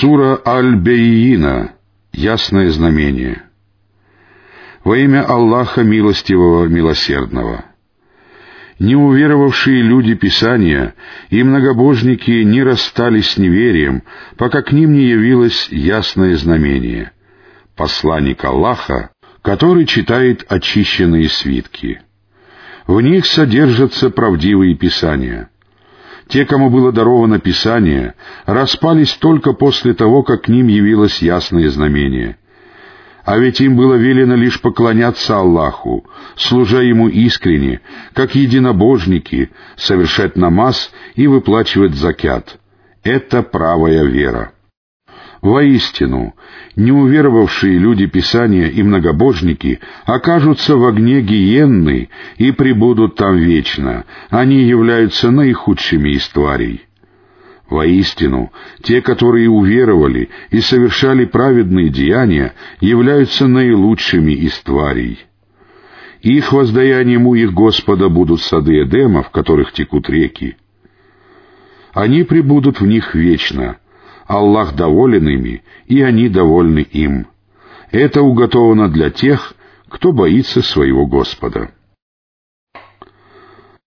Сура Аль-Бейина. Ясное знамение. Во имя Аллаха Милостивого Милосердного. Неуверовавшие люди Писания и многобожники не расстались с неверием, пока к ним не явилось ясное знамение. Посланник Аллаха, который читает очищенные свитки. В них содержатся правдивые Писания — те, кому было даровано Писание, распались только после того, как к ним явилось ясное знамение. А ведь им было велено лишь поклоняться Аллаху, служа Ему искренне, как единобожники, совершать намаз и выплачивать закят. Это правая вера. Воистину, неуверовавшие люди Писания и многобожники окажутся в огне гиенны и пребудут там вечно. Они являются наихудшими из тварей. Воистину, те, которые уверовали и совершали праведные деяния, являются наилучшими из тварей. Их воздаянием у их Господа будут сады Эдема, в которых текут реки. Они пребудут в них вечно — Аллах доволен ими, и они довольны им. Это уготовано для тех, кто боится своего Господа.